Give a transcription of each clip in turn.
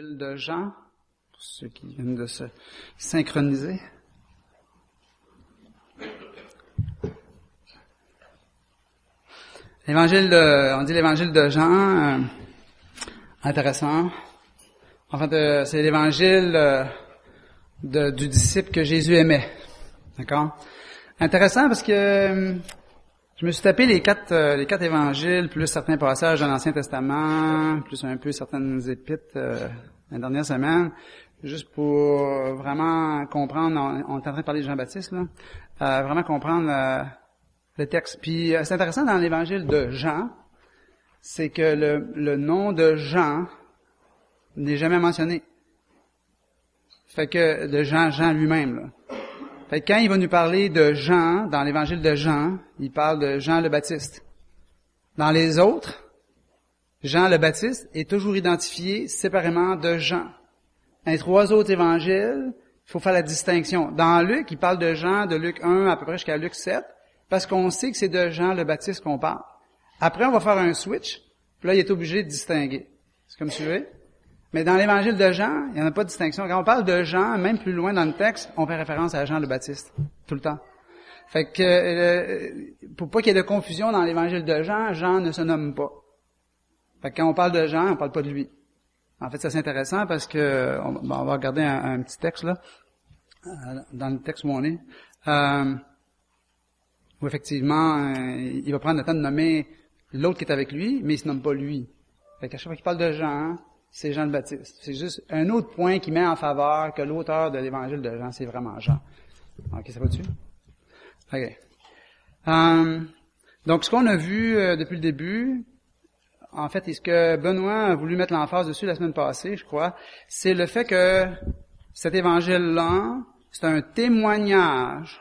de Jean, pour ceux qui viennent de se synchroniser. L'évangile de, on dit l'évangile de Jean, euh, intéressant. En fait, euh, c'est l'évangile euh, du disciple que Jésus aimait. D'accord? Intéressant parce que je me suis tapé les quatre, euh, les quatre évangiles, plus certains passages de l'Ancien Testament, plus un peu certaines épîtres euh, la dernière semaine, juste pour vraiment comprendre, on, on est en train de parler de Jean-Baptiste, là, euh, vraiment comprendre euh, le texte. Puis euh, c'est intéressant dans l'évangile de Jean, c'est que le, le nom de Jean n'est jamais mentionné. Fait que de Jean, Jean lui-même. Là. Fait quand il va nous parler de Jean, dans l'évangile de Jean, il parle de Jean le Baptiste. Dans les autres, Jean le Baptiste est toujours identifié séparément de Jean. Dans les trois autres évangiles, il faut faire la distinction. Dans Luc, il parle de Jean, de Luc 1 à peu près jusqu'à Luc 7, parce qu'on sait que c'est de Jean le Baptiste qu'on parle. Après, on va faire un switch, puis là, il est obligé de distinguer. C'est comme veux. Mais dans l'évangile de Jean, il n'y en a pas de distinction. Quand on parle de Jean, même plus loin dans le texte, on fait référence à Jean le Baptiste, tout le temps. Fait que, euh, pour pas qu'il y ait de confusion dans l'évangile de Jean, Jean ne se nomme pas. Fait que quand on parle de Jean, on parle pas de lui. En fait, ça c'est intéressant parce que on, bon, on va regarder un, un petit texte là, euh, dans le texte où on est, euh, où effectivement, euh, il va prendre le temps de nommer l'autre qui est avec lui, mais il se nomme pas lui. Fait qu'à chaque fois qu'il parle de Jean, c'est Jean le Baptiste. C'est juste un autre point qui met en faveur que l'auteur de l'évangile de Jean, c'est vraiment Jean. Ok, ça va dessus? Ok. Euh, donc, ce qu'on a vu euh, depuis le début, en fait, et ce que Benoît a voulu mettre l'emphase dessus la semaine passée, je crois, c'est le fait que cet évangile-là, c'est un témoignage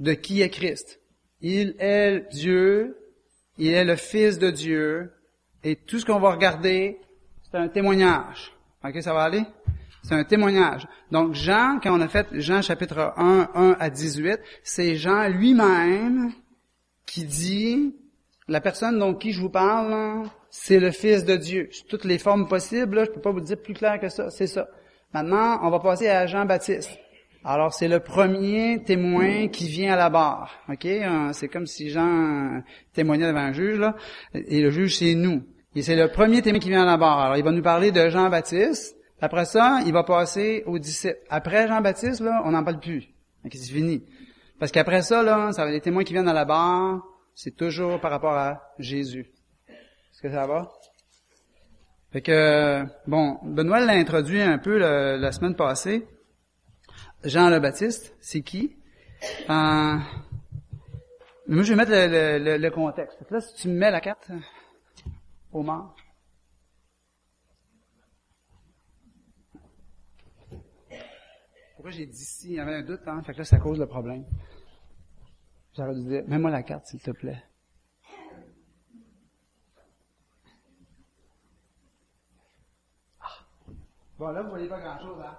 de qui est Christ. Il est Dieu, il est le Fils de Dieu, et tout ce qu'on va regarder, c'est un témoignage. OK, ça va aller? C'est un témoignage. Donc, Jean, quand on a fait Jean chapitre 1, 1 à 18, c'est Jean lui-même qui dit, la personne dont qui je vous parle, c'est le Fils de Dieu. Sous toutes les formes possibles, là, je peux pas vous dire plus clair que ça, c'est ça. Maintenant, on va passer à Jean-Baptiste. Alors, c'est le premier témoin qui vient à la barre. OK? Euh, C'est comme si Jean euh, témoignait devant un juge, là. Et le juge, c'est nous. Et c'est le premier témoin qui vient à la barre. Alors, il va nous parler de Jean-Baptiste. Après ça, il va passer aux disciples. Après Jean-Baptiste, là, on n'en parle plus. OK, c'est fini. Parce qu'après ça, là, ça les témoins qui viennent à la barre, c'est toujours par rapport à Jésus. Est-ce que ça va? Fait que, bon, Benoît l'a introduit un peu la semaine passée. Jean le Baptiste, c'est qui? Euh, moi, je vais mettre le, contexte. Là, si tu me mets la carte, euh, Omar. Pourquoi j'ai dit si? Il y avait un doute, hein? Fait que là, ça cause le problème. J'aurais dû dire, mets-moi la carte, s'il te plaît. Ah. Bon, là, vous voyez pas grand-chose, hein?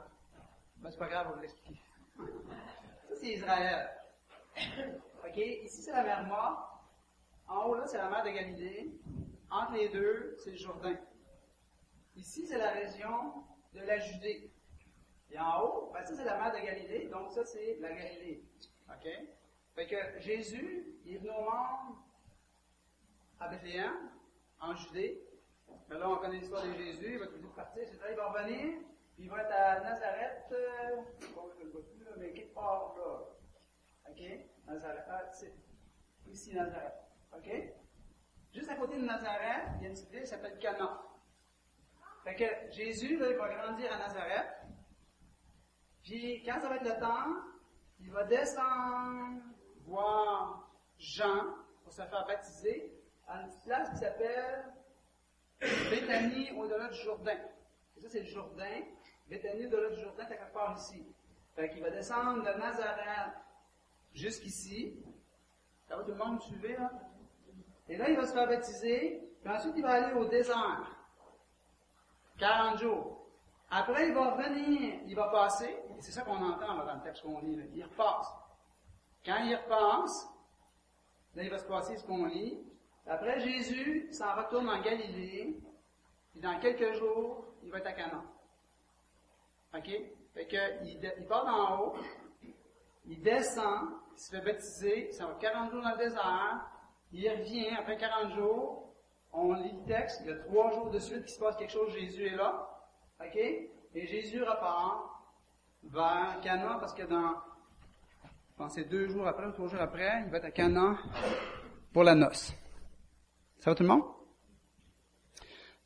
Ben, c'est pas grave, on vous l'expliquer. Ça, c'est Israël. OK? Ici, c'est la mer Morte. En haut, là, c'est la mer de Galilée. Entre les deux, c'est le Jourdain. Ici, c'est la région de la Judée. Et en haut, ben, ça, c'est la mer de Galilée. Donc, ça, c'est la Galilée. OK? Fait que Jésus, il est venu au monde à Bethléem, en Judée. Mais là, on connaît l'histoire de Jésus. Il va tout partir, etc. Il va revenir. Il va être à Nazareth. Euh, je ne vois plus, mais quelque part là. OK? Nazareth. Ah, c'est ici, Nazareth. OK? Juste à côté de Nazareth, il y a une ville qui s'appelle Cana. Fait que Jésus, là, il va grandir à Nazareth. Puis quand ça va être le temps, il va descendre voir Jean pour se faire baptiser à une petite place qui s'appelle Béthanie au-delà du Jourdain. Ça, c'est le Jourdain. Béthanie au-delà du Jourdain, c'est quelque part ici. Fait qu'il va descendre de Nazareth jusqu'ici. Ça va tout le monde me suivre, là? Et là, il va se faire baptiser, puis ensuite, il va aller au désert. 40 jours. Après, il va revenir, il va passer, et c'est ça qu'on entend là, dans le texte qu'on lit, là. il repasse. Quand il repasse, là, il va se passer ce qu'on lit. Après, Jésus s'en retourne en Galilée, puis dans quelques jours, il va être à Canaan. OK? Fait que, il, il part d'en haut, il descend, il se fait baptiser, ça va 40 jours dans le désert, il revient après 40 jours, on lit le texte, il y a trois jours de suite qu'il se passe quelque chose, Jésus est là, ok? Et Jésus repart vers Cana parce que dans, je pense c'est deux jours après ou trois jours après, il va être à Cana pour la noce. Ça va tout le monde?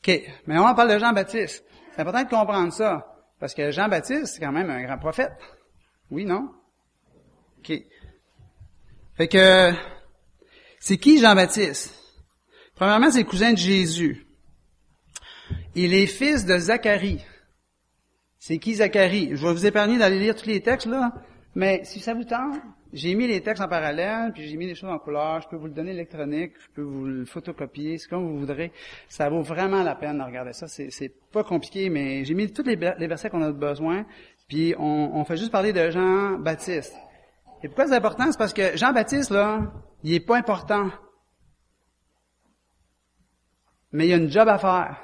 OK. Mais on parle de Jean-Baptiste. C'est important de comprendre ça. Parce que Jean-Baptiste, c'est quand même un grand prophète. Oui, non? OK. Fait que, c'est qui Jean-Baptiste? Premièrement, c'est le cousin de Jésus. Il est fils de Zacharie. C'est qui Zacharie? Je vais vous épargner d'aller lire tous les textes, là. Mais si ça vous tente, j'ai mis les textes en parallèle, puis j'ai mis les choses en couleur. Je peux vous le donner électronique, je peux vous le photocopier, c'est comme vous voudrez. Ça vaut vraiment la peine de regarder ça. C'est pas compliqué, mais j'ai mis tous les, versets qu'on a besoin, puis on, on fait juste parler de Jean-Baptiste. Et pourquoi c'est important? C'est parce que Jean-Baptiste, là, il est pas important. Mais il y a une job à faire.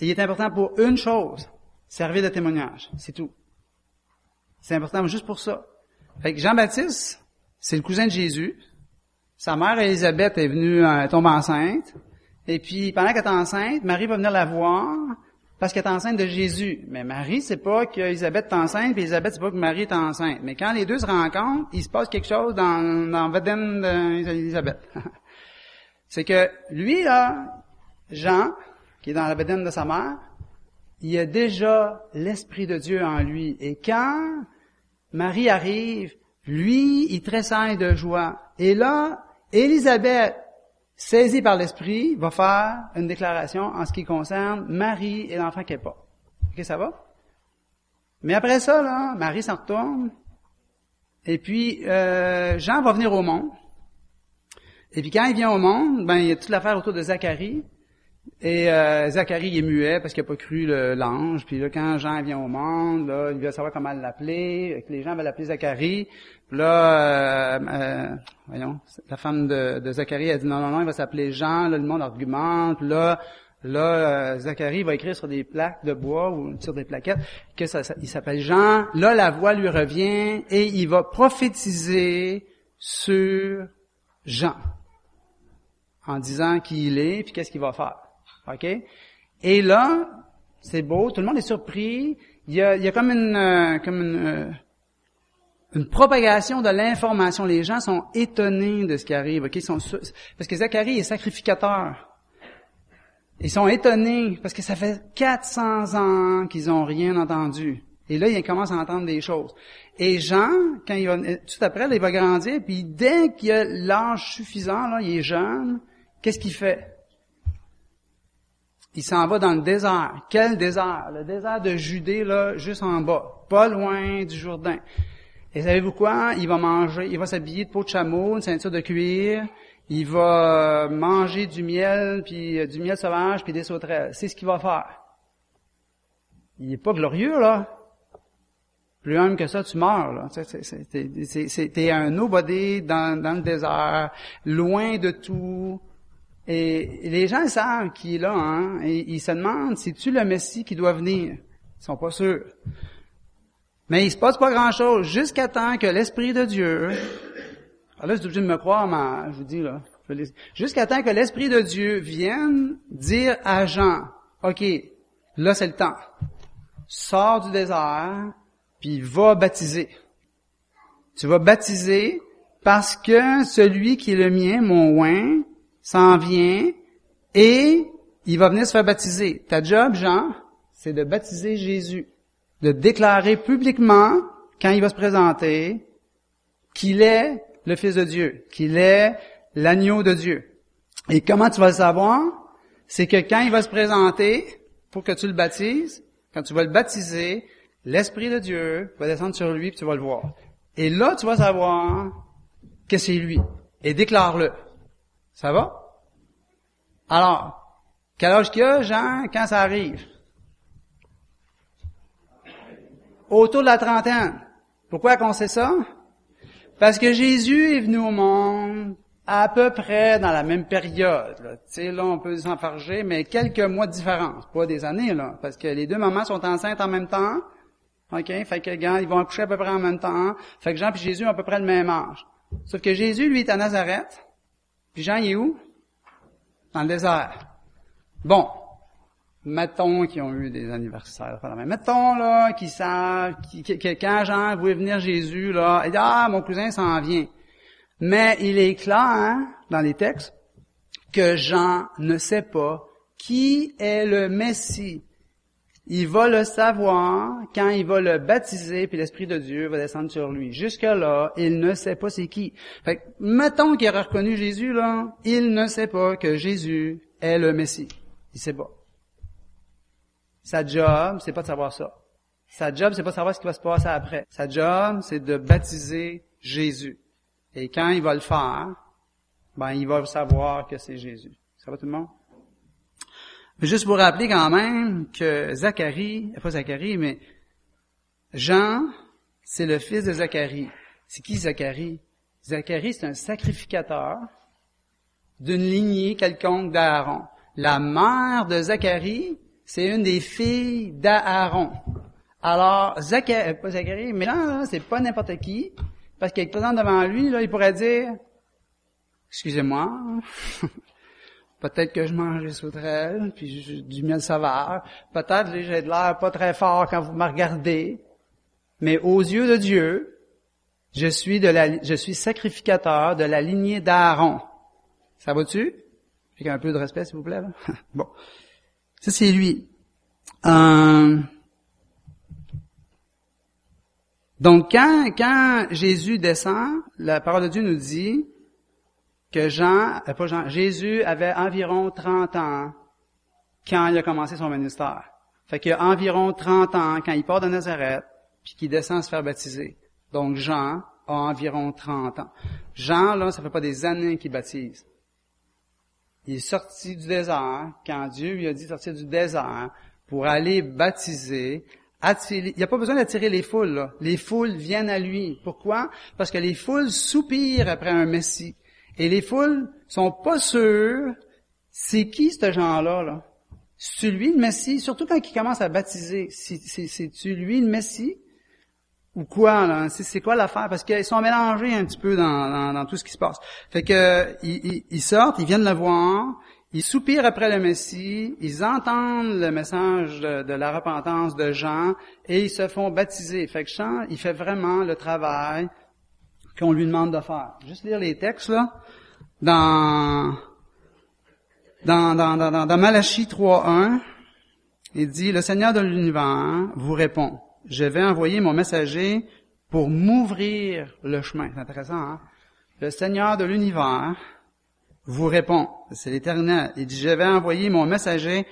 Et il est important pour une chose, servir de témoignage. C'est tout. C'est important juste pour ça. Fait que Jean-Baptiste, c'est le cousin de Jésus. Sa mère Élisabeth est venue euh, tomber enceinte. Et puis, pendant qu'elle est enceinte, Marie va venir la voir parce qu'elle est enceinte de Jésus. Mais Marie, c'est pas qu'Élisabeth est enceinte, puis Élisabeth, c'est pas que Marie est enceinte. Mais quand les deux se rencontrent, il se passe quelque chose dans, dans Veden d'Élisabeth. c'est que lui, là, Jean, qui est dans la bedaine de sa mère, il a déjà l'Esprit de Dieu en lui. Et quand Marie arrive, lui, il tressaille de joie. Et là, Élisabeth, saisie par l'Esprit, va faire une déclaration en ce qui concerne Marie et l'enfant qu'elle pas. Ok, ça va? Mais après ça, là, Marie s'en retourne. Et puis, euh, Jean va venir au monde. Et puis quand il vient au monde, ben, il y a toute l'affaire autour de Zacharie. Et euh, Zacharie est muet parce qu'il n'a pas cru l'ange. Puis là, quand Jean vient au monde, là, il veut savoir comment l'appeler. Les gens veulent l'appeler Zacharie. Puis là, euh, euh, voyons, la femme de, Zacharie a dit non, non, non, il va s'appeler Jean. Là, le monde argumente. Là, là, euh, Zacharie va écrire sur des plaques de bois ou sur des plaquettes que ça il s'appelle Jean. Là, la voix lui revient et il va prophétiser sur Jean en disant qui il est puis qu'est-ce qu'il va faire. OK? Et là, c'est beau, tout le monde est surpris. Il y a, il comme une, euh, euh, une propagation de l'information. Les gens sont étonnés de ce qui arrive. OK? Ils sont, parce que Zacharie est sacrificateur. Ils sont étonnés parce que ça fait 400 ans qu'ils ont rien entendu. Et là, ils commencent à entendre des choses. Et Jean, quand il va, tout après, il va grandir, puis dès qu'il a l'âge suffisant, là, il est jeune, qu'est-ce qu'il fait? Il s'en va dans le désert. Quel désert? Le désert de Judée, là, juste en bas, pas loin du Jourdain. Et savez-vous quoi? Il va manger, il va s'habiller de peau de chameau, une ceinture de cuir, il va manger du miel, puis euh, du miel sauvage, puis des sauterelles. C'est ce qu'il va faire. Il est pas glorieux, là. Plus homme que ça, tu meurs, là. T'es un nobody dans le désert, loin de tout, et les gens savent qui est là, hein, et ils se demandent, c'est-tu le Messie qui doit venir? Ils sont pas sûrs. Mais il se passe pas grand-chose jusqu'à temps que l'Esprit de Dieu, alors là, c'est obligé de me croire, mais je vous dis là, jusqu'à temps que l'Esprit de Dieu vienne dire à Jean, OK, là c'est le temps. Sors du désert, puis va baptiser. Tu vas baptiser parce que celui qui est le mien, mon oin, s'en vient et il va venir se faire baptiser. Ta job, Jean, c'est de baptiser Jésus, de déclarer publiquement, quand il va se présenter, qu'il est le Fils de Dieu, qu'il est l'agneau de Dieu. Et comment tu vas le savoir? C'est que quand il va se présenter, pour que tu le baptises, quand tu vas le baptiser, l'Esprit de Dieu va descendre sur lui, puis tu vas le voir. Et là, tu vas savoir que c'est lui. Et déclare-le. Ça va? Alors, quel âge qu'il a, Jean, quand ça arrive? Autour de la trentaine. Pourquoi qu'on sait ça? Parce que Jésus est venu au monde à peu près dans la même période. Là. Tu sais, là, on peut s'enfarger, mais quelques mois de différence, pas des années, là, parce que les deux mamans sont enceintes en même temps. OK? Fait que, ils vont accoucher à peu près en même temps. Fait que Jean et Jésus ont à peu près le même âge. Sauf que Jésus, lui, est à Nazareth. Puis Jean, il est où? Dans le désert. Bon. Mettons qu'ils ont eu des anniversaires. Mettons, là, qu'ils savent, que quand Jean voulait venir Jésus, là, il dit, ah, mon cousin s'en vient. Mais il est clair, hein, dans les textes, que Jean ne sait pas qui est le Messie. Il va le savoir quand il va le baptiser, puis l'Esprit de Dieu va descendre sur lui. Jusque-là, il ne sait pas c'est qui. Fait mettons qu'il a reconnu Jésus, là, il ne sait pas que Jésus est le Messie. Il sait pas. Sa job, c'est pas de savoir ça. Sa job, c'est pas de savoir ce qui va se passer après. Sa job, c'est de baptiser Jésus. Et quand il va le faire, ben, il va savoir que c'est Jésus. Ça va tout le monde? Juste pour rappeler quand même que Zacharie, pas Zacharie, mais Jean, c'est le fils de Zacharie. C'est qui Zacharie? Zacharie, c'est un sacrificateur d'une lignée quelconque d'Aaron. La mère de Zacharie, c'est une des filles d'Aaron. Alors, Zacharie, pas Zacharie, mais là, c'est pas n'importe qui, parce qu'il est présent devant lui, là, il pourrait dire, excusez-moi, peut-être que je mange des sauterelles, puis du miel sauvage, peut-être que j'ai de l'air pas très fort quand vous me regardez, mais aux yeux de Dieu, je suis de la, je suis sacrificateur de la lignée d'Aaron. Ça va-tu? Avec un peu de respect, s'il vous plaît, là. bon. Ça, c'est lui. Euh, donc, quand, quand Jésus descend, la parole de Dieu nous dit que Jean, euh, pas Jean, Jésus avait environ 30 ans quand il a commencé son ministère. Fait qu'il a environ 30 ans quand il part de Nazareth, puis qu'il descend se faire baptiser. Donc, Jean a environ 30 ans. Jean, là, ça fait pas des années qu'il baptise. Il est sorti du désert quand Dieu lui a dit de sortir du désert pour aller baptiser il n'y a pas besoin d'attirer les foules. Là. Les foules viennent à lui. Pourquoi? Parce que les foules soupirent après un Messie. Et les foules sont pas sûres c'est qui ce gens-là. Là? C'est lui le Messie, surtout quand il commence à baptiser. C'est-tu lui le Messie? Ou quoi, là? C'est quoi l'affaire? Parce qu'ils sont mélangés un petit peu dans, tout ce qui se passe. Fait que ils, ils sortent, ils viennent le voir, ils soupirent après le Messie, ils entendent le message de, la repentance de Jean et ils se font baptiser. Fait que Jean, il fait vraiment le travail qu'on lui demande de faire. Juste lire les textes là. Dans dans, dans, dans, dans Malachie 3.1, il dit, le Seigneur de l'univers vous répond, je vais envoyer mon messager pour m'ouvrir le chemin. C'est intéressant, hein? Le Seigneur de l'univers vous répond, c'est l'Éternel. Il dit, je vais envoyer mon messager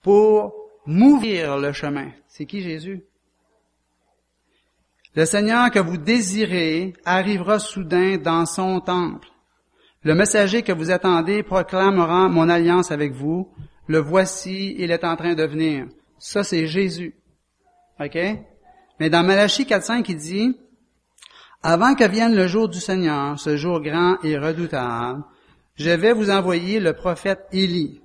pour m'ouvrir le chemin. C'est qui Jésus? Le Seigneur que vous désirez arrivera soudain dans son temple. Le messager que vous attendez proclamera mon alliance avec vous. Le voici, il est en train de venir. Ça, c'est Jésus. OK? Mais dans Malachie 4.5, il dit, avant que vienne le jour du Seigneur, ce jour grand et redoutable, je vais vous envoyer le prophète Élie.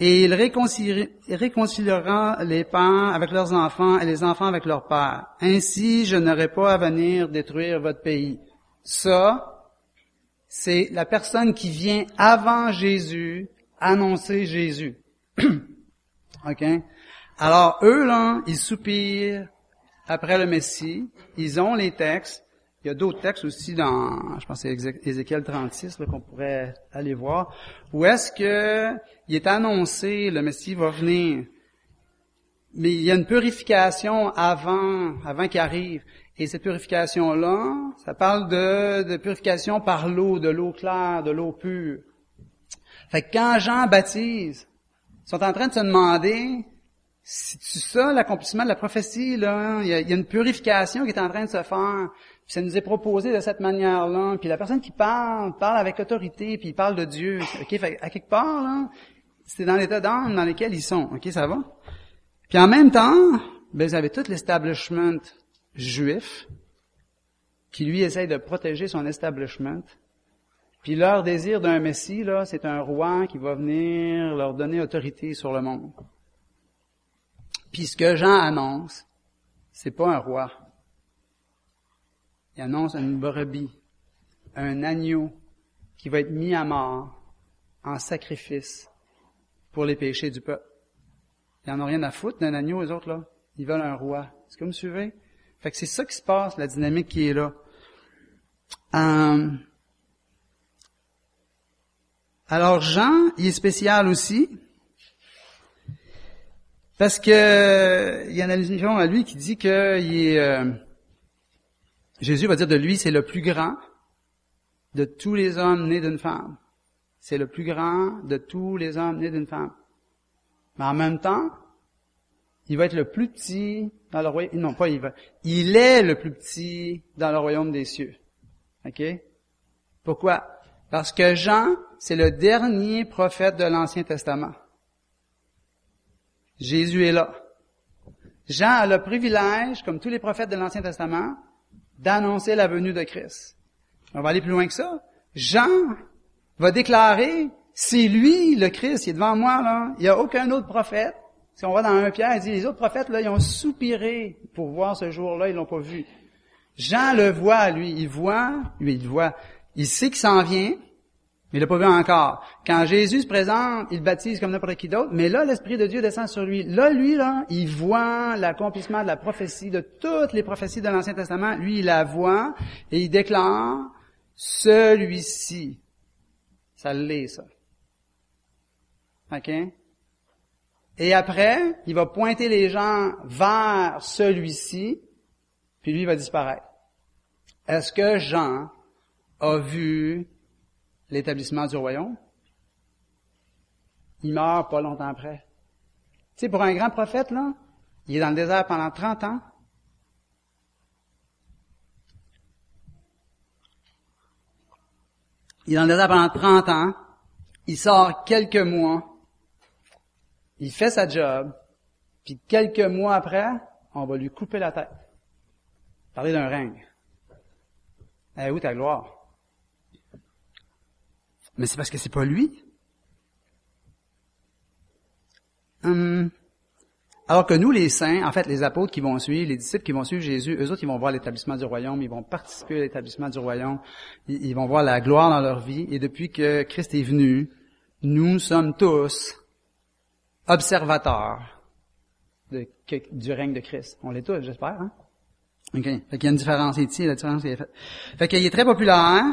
Et il réconciliera les pères avec leurs enfants et les enfants avec leurs pères. Ainsi, je n'aurai pas à venir détruire votre pays. Ça, c'est la personne qui vient avant Jésus annoncer Jésus. OK? Alors, eux, là, ils soupirent après le Messie. Ils ont les textes. Il y a d'autres textes aussi dans, je pense Ézéchiel 36 qu'on pourrait aller voir, où est-ce que il est annoncé le Messie va venir, mais il y a une purification avant, avant qu'il arrive. Et cette purification-là, ça parle de, de purification par l'eau, de l'eau claire, de l'eau pure. Fait que quand Jean baptise, ils sont en train de se demander, c'est ça l'accomplissement de la prophétie, là? Il y, a, il y, a, une purification qui est en train de se faire. Puis ça nous est proposé de cette manière-là. Puis la personne qui parle, parle avec autorité, puis il parle de Dieu. OK, à quelque part, là, c'est dans l'état d'âme dans lequel ils sont. OK, ça va? Puis en même temps, ben, vous avez tout l'establishment juif qui, lui, essaye de protéger son establishment. Puis leur désir d'un Messie, là, c'est un roi qui va venir leur donner autorité sur le monde. Puis ce que Jean annonce, c'est pas un roi. Il annonce une brebis, un agneau qui va être mis à mort en sacrifice pour les péchés du peuple. Ils n'en ont rien à foutre d'un agneau, les autres, là. Ils veulent un roi. Est-ce que vous me suivez? Fait que c'est ça qui se passe, la dynamique qui est là. Euh, alors Jean, il est spécial aussi, parce que il y a une allusion à lui qui dit que il est, euh, Jésus va dire de lui, c'est le plus grand de tous les hommes nés d'une femme. C'est le plus grand de tous les hommes nés d'une femme. Mais en même temps, il va être le plus petit dans le royaume. Non, pas il va. Il est le plus petit dans le royaume des cieux. OK? Pourquoi? Parce que Jean, c'est le dernier prophète de l'Ancien Testament. Jésus est là. Jean a le privilège, comme tous les prophètes de l'Ancien Testament, d'annoncer la venue de Christ. On va aller plus loin que ça. Jean va déclarer, c'est lui le Christ, il est devant moi là. Il n'y a aucun autre prophète. Si on va dans un Pierre, il dit, les autres prophètes là, ils ont soupiré pour voir ce jour-là, ils l'ont pas vu. Jean le voit, lui, il voit, lui, il voit. Il sait qu'il s'en vient, mais il l'a pas vu encore. Quand Jésus se présente, il baptise comme n'importe qui d'autre, mais là, l'Esprit de Dieu descend sur lui. Là, lui, là, il voit l'accomplissement de la prophétie, de toutes les prophéties de l'Ancien Testament. Lui, il la voit et il déclare, celui-ci. Ça l'est, ça. OK? Et après, il va pointer les gens vers celui-ci, puis lui va disparaître. Est-ce que Jean a vu l'établissement du royaume? Il meurt pas longtemps après. Tu sais, pour un grand prophète, là, il est dans le désert pendant 30 ans. Il est dans le désert pendant 30 ans. Il sort quelques mois. Il fait sa job. Puis quelques mois après, on va lui couper la tête. Parler d'un règne. Eh où ta gloire? Mais c'est parce que c'est pas lui? Hum. Alors que nous, les saints, en fait, les apôtres qui vont suivre, les disciples qui vont suivre Jésus, eux autres, ils vont voir l'établissement du royaume, ils vont participer à l'établissement du royaume, ils vont voir la gloire dans leur vie. Et depuis que Christ est venu, nous sommes tous observateurs du règne de Christ. On l'est tous, j'espère. Hein? OK. Fait qu'il y a une différence ici, la différence est faite. Fait qu'il est très populaire.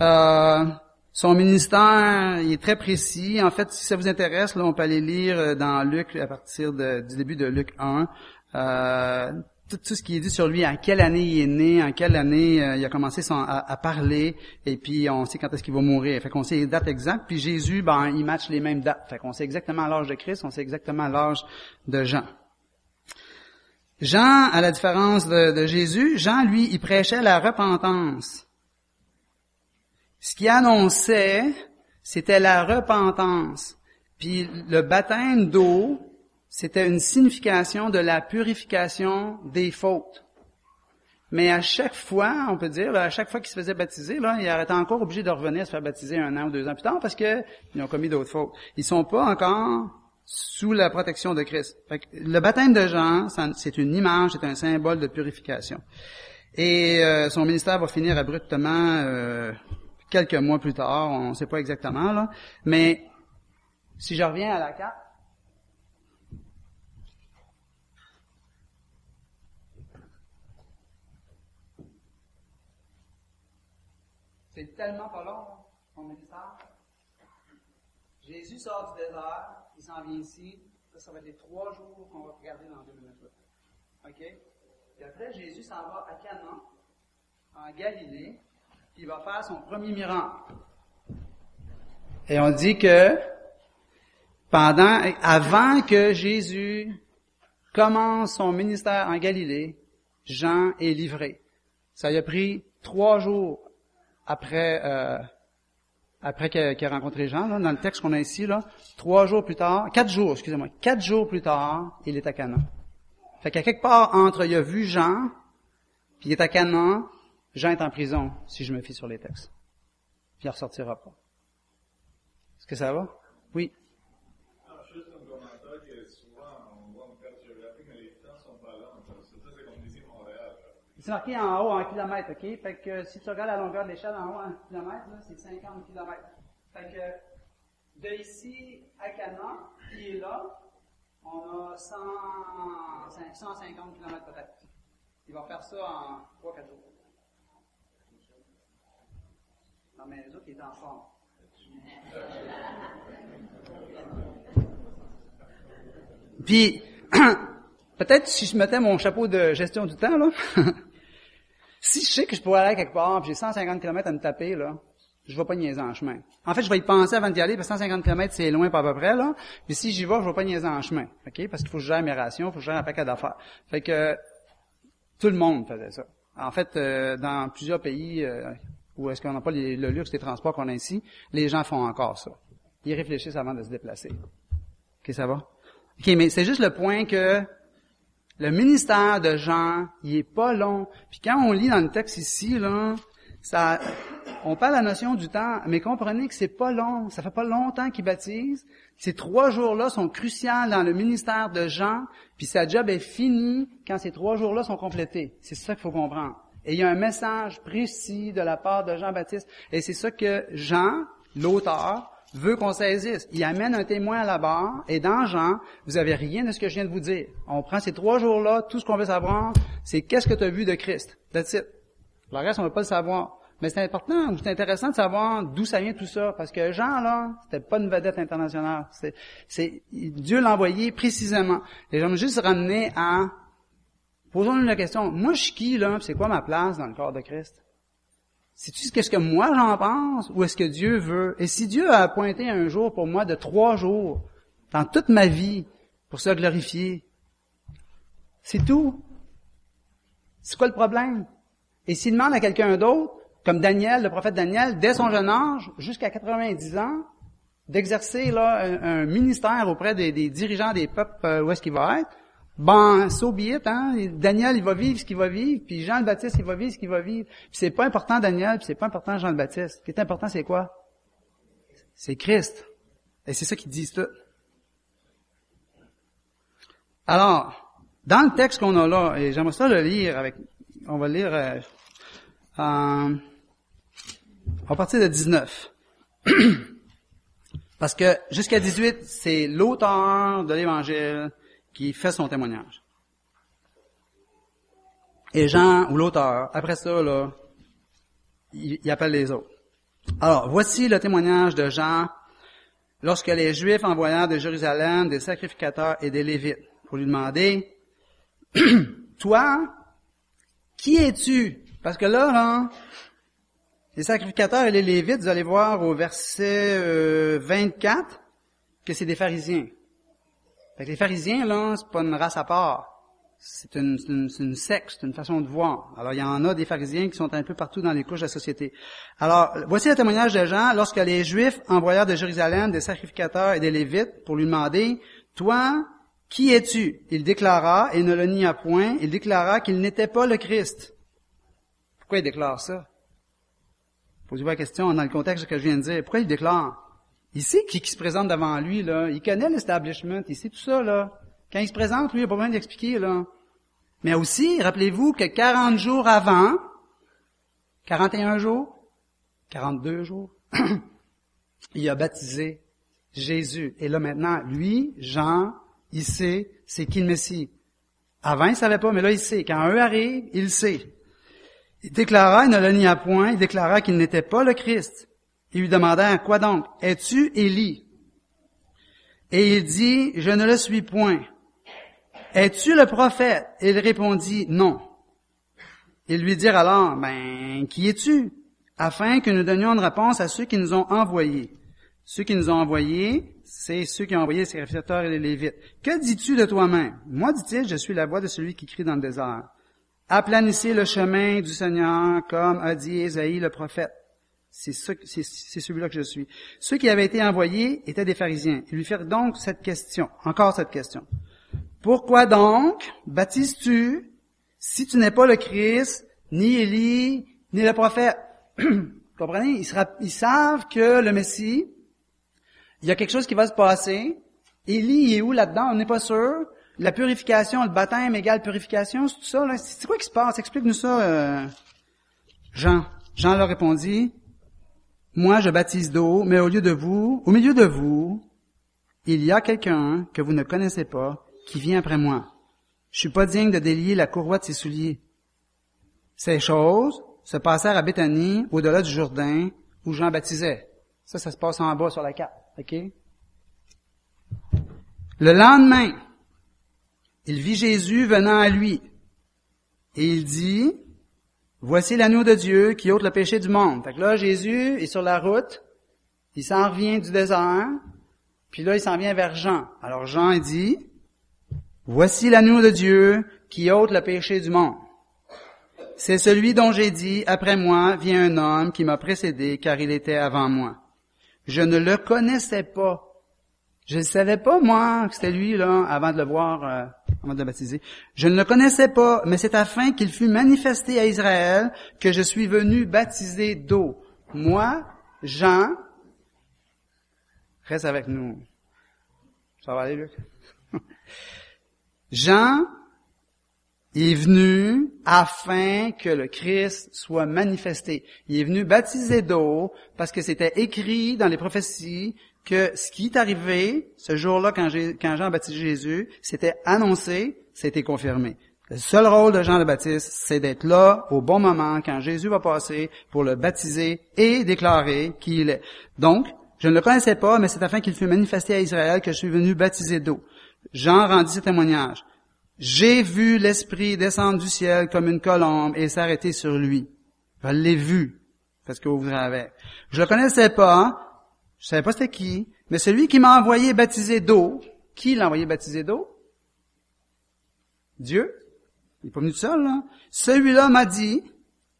Euh, son ministère il est très précis. En fait, si ça vous intéresse, là, on peut aller lire euh, dans Luc à partir du début de Luc 1. Euh, tout, ce qui est dit sur lui, en quelle année il est né, en quelle année euh, il a commencé à, parler, et puis on sait quand est-ce qu'il va mourir. Fait qu'on sait les dates exactes. Puis Jésus, ben, il match les mêmes dates. Fait qu'on sait exactement l'âge de Christ, on sait exactement l'âge de Jean. Jean, à la différence de Jésus, Jean, lui, il prêchait la repentance. Ce qui annonçait, c'était la repentance. Puis le baptême d'eau, c'était une signification de la purification des fautes. Mais à chaque fois, on peut dire, à chaque fois qu'il se faisait baptiser, là, il était encore obligé de revenir se faire baptiser un an ou deux ans plus tard parce qu'ils ont commis d'autres fautes. Ils sont pas encore sous la protection de Christ. le baptême de Jean, c'est une image, c'est un symbole de purification. Et euh, son ministère va finir abruptement euh, quelques mois plus tard, on ne sait pas exactement, là. Mais si je reviens à la carte, c'est tellement pas long, son ministère. Jésus sort du désert, il s'en vient ici. Ça, ça va être les trois jours qu'on va regarder dans deux minutes. OK? Et après, Jésus s'en va à Canaan, en Galilée, il va faire son premier miracle. Et on dit que pendant, avant que Jésus commence son ministère en Galilée, Jean est livré. Ça lui a pris trois jours après euh, après qu'il a rencontré Jean, dans le texte qu'on a ici, là, trois jours plus tard, quatre jours, excusez-moi, quatre jours plus tard, il est à Canaan. Fait qu'à quelque part entre, il a vu Jean, puis il est à Canaan, Jean est en prison, si je me fie sur les textes. puis il ressortira pas. Est-ce que ça va? Oui. juste un commentaire que souvent on voit une carte géographique, mais les temps sont pas là. C'est ça, c'est comme ici Montréal. C'est marqué en haut en kilomètres, OK? Fait que si tu regardes la longueur de l'échelle en haut en kilomètres, c'est 50 kilomètres. Fait que de ici à Cana, qui est là, on a 100, 150 km peut-être. Il va faire ça en 3-4 jours. Non, mais les autres, ils étaient en forme. Puis, peut-être si je mettais mon chapeau de gestion du temps, là, si je sais que je pourrais aller quelque part, puis j'ai 150 km à me taper, là, je vais pas niaiser en chemin. En fait, je vais y penser avant d'y aller, parce que 150 km, c'est loin pas à peu près, là. Puis si j'y vais, je vais pas niaiser en chemin, OK? Parce qu'il faut que je gère mes rations, il faut que je gère un paquet d'affaires. Fait que tout le monde faisait ça. En fait, euh, dans plusieurs pays euh, où est-ce qu'on n'a pas le luxe des transports qu'on a ici, les gens font encore ça. Ils réfléchissent avant de se déplacer. OK, ça va? OK, mais c'est juste le point que le ministère de Jean, il est pas long. Puis quand on lit dans le texte ici, là, ça, on parle la notion du temps, mais comprenez que c'est pas long. Ça fait pas longtemps qu'il baptise. Ces trois jours-là sont cruciaux dans le ministère de Jean, puis sa job est finie quand ces trois jours-là sont complétés. C'est ça qu'il faut comprendre. Et il y a un message précis de la part de Jean-Baptiste. Et c'est ça que Jean, l'auteur, veut qu'on saisisse. Il amène un témoin à la barre, et dans Jean, vous avez rien de ce que je viens de vous dire. On prend ces trois jours-là, tout ce qu'on veut savoir, c'est qu'est-ce que tu as vu de Christ. That's. Le reste, on ne veut pas le savoir. Mais c'est important, c'est intéressant de savoir d'où ça vient tout ça, parce que Jean, là, c'était pas une vedette internationale. C'est Dieu l'a envoyé précisément. Et j'aimerais juste ramener à, posons-nous la question, moi je suis qui, là, c'est quoi ma place dans le corps de Christ? C'est-tu ce que moi j'en pense, ou est-ce que Dieu veut? Et si Dieu a appointé un jour pour moi de trois jours, dans toute ma vie, pour se glorifier, c'est tout. C'est quoi le problème? Et s'il demande à quelqu'un d'autre, comme Daniel, le prophète Daniel, dès son jeune âge, jusqu'à 90 ans, d'exercer là un, ministère auprès des, dirigeants des peuples euh, où est-ce qu'il va être, ben, so be it, hein. Daniel, il va vivre ce qu'il va vivre, puis Jean le Baptiste, il va vivre ce qu'il va vivre. Puis c'est pas important Daniel, puis c'est pas important Jean le Baptiste. Ce qui est important, c'est quoi? C'est Christ. Et c'est ça qu'ils disent tout. Alors, dans le texte qu'on a là, et j'aimerais ça le lire avec, on va lire euh, en à partir de 19. Parce que jusqu'à 18, c'est l'auteur de l'Évangile qui fait son témoignage. Et Jean, ou l'auteur, après ça, là, il, appelle les autres. Alors, voici le témoignage de Jean lorsque les Juifs envoyèrent de Jérusalem des sacrificateurs et des Lévites pour lui demander, toi, qui es-tu? Parce que là, là, les sacrificateurs et les Lévites, vous allez voir au verset 24 euh, que c'est des pharisiens. Fait les pharisiens, là, c'est pas une race à part. C'est une, une, une c'est une façon de voir. Alors, il y en a des pharisiens qui sont un peu partout dans les couches de la société. Alors, voici le témoignage de Jean lorsque les Juifs envoyèrent de Jérusalem des sacrificateurs et des Lévites pour lui demander, Toi, qui es-tu? Il déclara, et ne le nia point, il déclara qu'il n'était pas le Christ. Pourquoi il déclare ça? Posez-vous la question dans le contexte que je viens de dire. Pourquoi il déclare? Il sait qui, qui se présente devant lui, là. Il connaît l'establishment, il sait tout ça, là. Quand il se présente, lui, il n'a pas besoin d'expliquer, là. Mais aussi, rappelez-vous que 40 jours avant, 41 jours, 42 jours, il a baptisé Jésus. Et là, maintenant, lui, Jean, il sait c'est qui le Messie. Avant, il savait pas, mais là, il sait. Quand eux arrivent, il sait. Il déclara, il ne le nia point, il déclara qu'il n'était pas le Christ. Il lui demanda, quoi donc? Es-tu Élie? Et il dit, je ne le suis point. Es-tu le prophète? Il répondit, non. Ils lui dirent alors, ben, qui es-tu? Afin que nous donnions une réponse à ceux qui nous ont envoyés? Ceux qui nous ont envoyés, c'est ceux qui ont envoyé les sacrificateurs et les Lévites. Que dis-tu de toi-même? Moi, dit-il, je suis la voix de celui qui crie dans le désert. Aplanissez le chemin du Seigneur, comme a dit Ésaïe le prophète. C'est celui-là que je suis. Ceux qui avaient été envoyés étaient des pharisiens. Ils lui firent donc cette question, encore cette question. Pourquoi donc baptises-tu si tu n'es pas le Christ, ni Élie, ni le prophète? Comprenez? Ils, savent que le Messie, il y a quelque chose qui va se passer. Élie, est où là-dedans? On n'est pas sûr. La purification, le baptême égale purification, c'est tout ça. C'est quoi qui se passe? Explique-nous ça, euh, Jean. Jean leur répondit, Moi, je baptise d'eau, mais au lieu de vous, au milieu de vous, il y a quelqu'un que vous ne connaissez pas qui vient après moi. Je suis pas digne de délier la courroie de ses souliers. Ces choses se passèrent à Béthanie, au-delà du Jourdain, où Jean baptisait. Ça, ça se passe en bas sur la carte. OK? Le lendemain, il vit Jésus venant à lui. Et il dit, Voici l'agneau de Dieu qui ôte le péché du monde. Fait que là, Jésus est sur la route. Il s'en revient du désert. Puis là, il s'en vient vers Jean. Alors Jean dit, Voici l'agneau de Dieu qui ôte le péché du monde. C'est celui dont j'ai dit, après moi vient un homme qui m'a précédé, car il était avant moi. Je ne le connaissais pas. Je ne savais pas, moi, que c'était lui, là, avant de le voir, euh, Je ne le connaissais pas, mais c'est afin qu'il fût manifesté à Israël que je suis venu baptiser d'eau. Moi, Jean, reste avec nous. Ça va aller, Luc? Jean est venu afin que le Christ soit manifesté. Il est venu baptiser d'eau parce que c'était écrit dans les prophéties que ce qui est arrivé ce jour-là quand, Jean a baptisé Jésus, c'était annoncé, c'était confirmé. Le seul rôle de Jean le Baptiste, c'est d'être là au bon moment quand Jésus va passer pour le baptiser et déclarer qui il est. Donc, je ne le connaissais pas, mais c'est afin qu'il fût manifesté à Israël que je suis venu baptiser d'eau. Jean rendit ce témoignage. J'ai vu l'Esprit descendre du ciel comme une colombe et s'arrêter sur lui. Je l'ai vu, parce que vous avec. Je le connaissais pas, je savais pas c'était qui, mais celui qui m'a envoyé baptiser d'eau, qui l'a envoyé baptiser d'eau? Dieu? Il n'est pas venu tout seul, là. Celui-là m'a dit,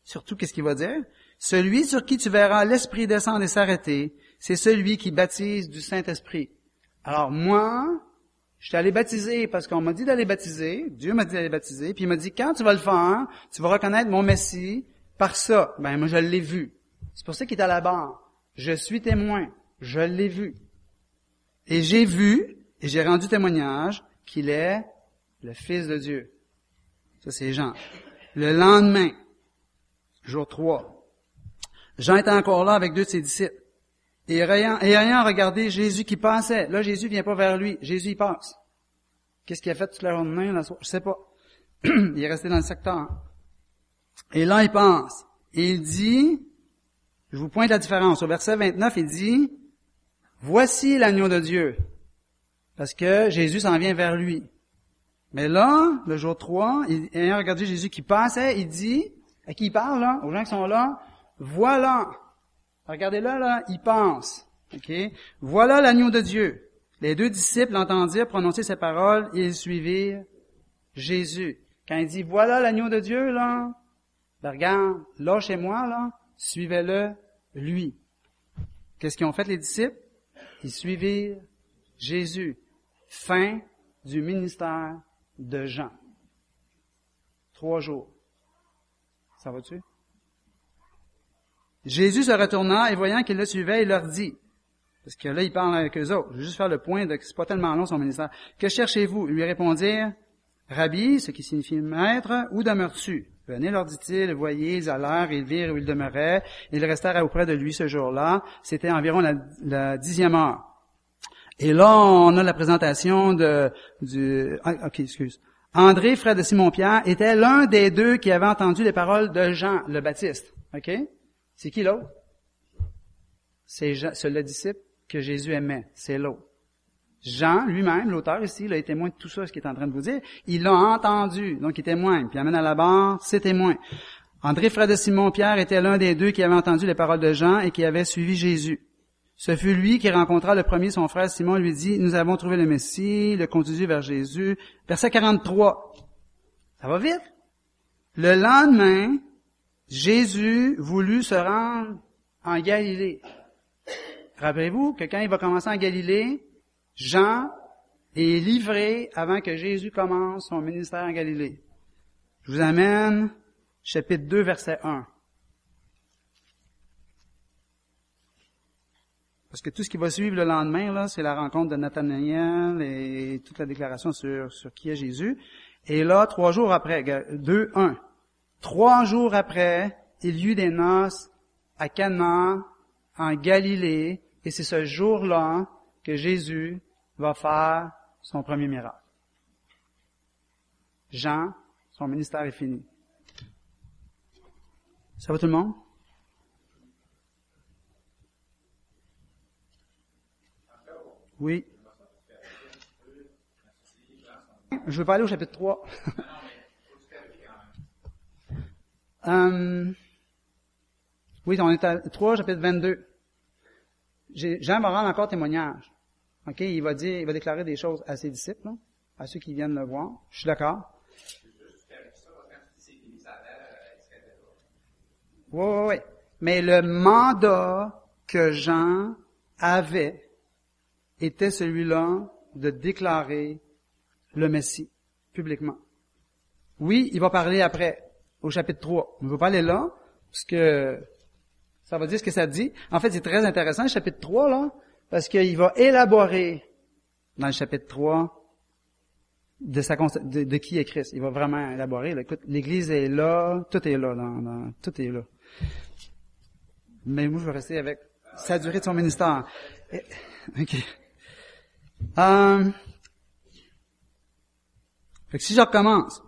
surtout qu'est-ce qu'il va dire? Celui sur qui tu verras l'Esprit descendre et s'arrêter, c'est celui qui baptise du Saint-Esprit. Alors moi, je suis allé baptiser parce qu'on m'a dit d'aller baptiser, Dieu m'a dit d'aller baptiser, puis il m'a dit quand tu vas le faire, tu vas reconnaître mon Messie par ça. Ben moi je l'ai vu. C'est pour ça qu'il est à la barre. Je suis témoin, je l'ai vu. Et j'ai vu et j'ai rendu témoignage qu'il est le Fils de Dieu. Ça c'est Jean. Le lendemain, jour 3, Jean était encore là avec deux de ses disciples. Et ayant, et ayant regardé Jésus qui passait, là Jésus vient pas vers lui, Jésus il passe. Qu'est-ce qu'il a fait toute la journée, la soirée? Je sais pas. il est resté dans le secteur. Et là il pense. Et il dit, je vous pointe la différence. Au verset 29, il dit, voici l'agneau de Dieu. Parce que Jésus s'en vient vers lui. Mais là, le jour 3, il, ayant regardé Jésus qui passait, il dit, à qui il parle là, aux gens qui sont là, voilà, Regardez là, il pense. OK? Voilà l'agneau de Dieu. Les deux disciples l'entendirent prononcer ces paroles et ils suivirent Jésus. Quand il dit voilà l'agneau de Dieu, là, ben regarde, là chez moi, là, suivez-le, lui. Qu'est-ce qu'ils ont fait les disciples? Ils suivirent Jésus. Fin du ministère de Jean. Trois jours. Ça va-tu? Jésus se retourna et voyant qu'ils le suivaient, il leur dit, parce que là, il parle avec eux autres, je vais juste faire le point de que c'est pas tellement long son ministère. Que cherchez-vous? Ils lui répondirent, Rabbi, ce qui signifie maître, où demeures-tu? Venez, leur dit-il, voyez, ils allèrent, ils virent où il demeurait, ils restèrent auprès de lui ce jour-là. C'était environ la, la dixième heure. Et là, on a la présentation de, du, ah, ok, excuse. André, frère de Simon-Pierre, était l'un des deux qui avait entendu les paroles de Jean le Baptiste. OK? C'est qui l'autre? C'est c'est le disciple que Jésus aimait. C'est l'autre. Jean, lui-même, l'auteur ici, il est témoin de tout ça, ce qu'il est en train de vous dire. Il l'a entendu, donc il témoigne. Puis il amène à la barre ses témoins. André, frère de Simon-Pierre, était l'un des deux qui avait entendu les paroles de Jean et qui avait suivi Jésus. Ce fut lui qui rencontra le premier son frère Simon, lui dit, nous avons trouvé le Messie, le conduisit vers Jésus. Verset 43. Ça va vite? Le lendemain, Jésus voulut se rendre en Galilée. Rappelez-vous que quand il va commencer en Galilée, Jean est livré avant que Jésus commence son ministère en Galilée. Je vous amène chapitre 2, verset 1. Parce que tout ce qui va suivre le lendemain, là, c'est la rencontre de Nathanaël et toute la déclaration sur, sur qui est Jésus. Et là, trois jours après, deux, un. Trois jours après, il y eut des noces à Cana, en Galilée, et c'est ce jour-là que Jésus va faire son premier miracle. Jean, son ministère est fini. Ça va tout le monde? Oui. Je veux pas aller au chapitre 3. euh, oui, on est à 3, chapitre 22. Jean va rendre encore témoignage. OK? Il va dire, il va déclarer des choses à ses disciples, à ceux qui viennent le voir. Je suis d'accord. Oui, oui, oui. Mais le mandat que Jean avait était celui-là de déclarer le Messie publiquement. Oui, il va parler après, au chapitre 3. On ne va pas aller là, parce que ça va dire ce que ça dit. En fait, c'est très intéressant, le chapitre 3, là, parce qu'il va élaborer dans le chapitre 3 de, qui est Christ. Il va vraiment élaborer. écoute, l'Église est là, tout est là, tout est là. Mais moi, je vais rester avec sa durée de son ministère. OK. Euh, fait que si je recommence,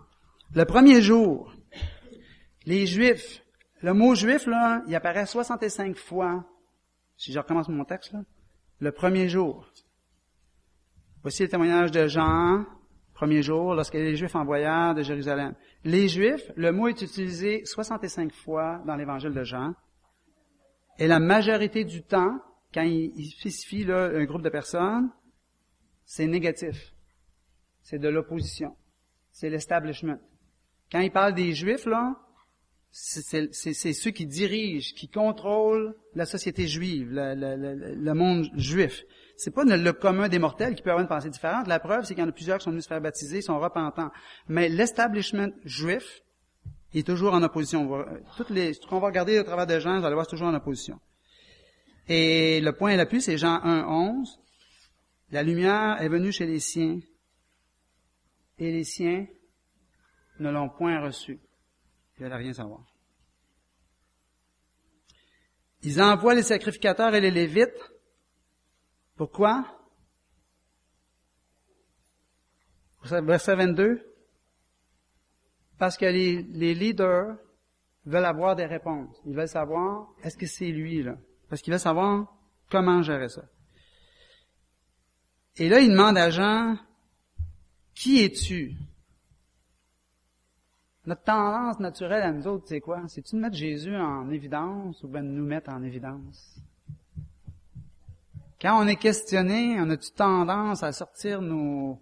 le premier jour, les Juifs, le mot juif, là, il apparaît 65 fois, si je recommence mon texte, là, le premier jour. Voici le témoignage de Jean, premier jour, lorsque les Juifs envoyèrent de Jérusalem. Les Juifs, le mot est utilisé 65 fois dans l'évangile de Jean, et la majorité du temps, quand il, spécifie là, un groupe de personnes, c'est négatif. C'est de l'opposition. C'est l'establishment. Quand il parle des Juifs, là, c'est ceux qui dirigent, qui contrôlent la société juive, le, le, le monde juif. C'est pas le, commun des mortels qui peut avoir une pensée différente. La preuve, c'est qu'il y en a plusieurs qui sont venus se faire baptiser, sont repentants. Mais l'establishment juif est toujours en opposition. Toutes les, ce qu'on va regarder au travers de Jean, vous allez voir, c'est toujours en opposition. Et le point l'appui, c'est Jean 1, 11. La lumière est venue chez les siens, et les siens ne l'ont point reçue. Ils n'allaient rien savoir. Ils envoient les sacrificateurs et les lévites. Pourquoi? Verset 22. Parce que les, les leaders veulent avoir des réponses. Ils veulent savoir, est-ce que c'est lui, là? Parce qu'ils veulent savoir comment gérer ça. Et là, il demande à Jean, qui es-tu? Notre tendance naturelle à nous autres, c'est quoi? C'est-tu de mettre Jésus en évidence ou bien de nous mettre en évidence? Quand on est questionné, on a-tu tendance à sortir nos,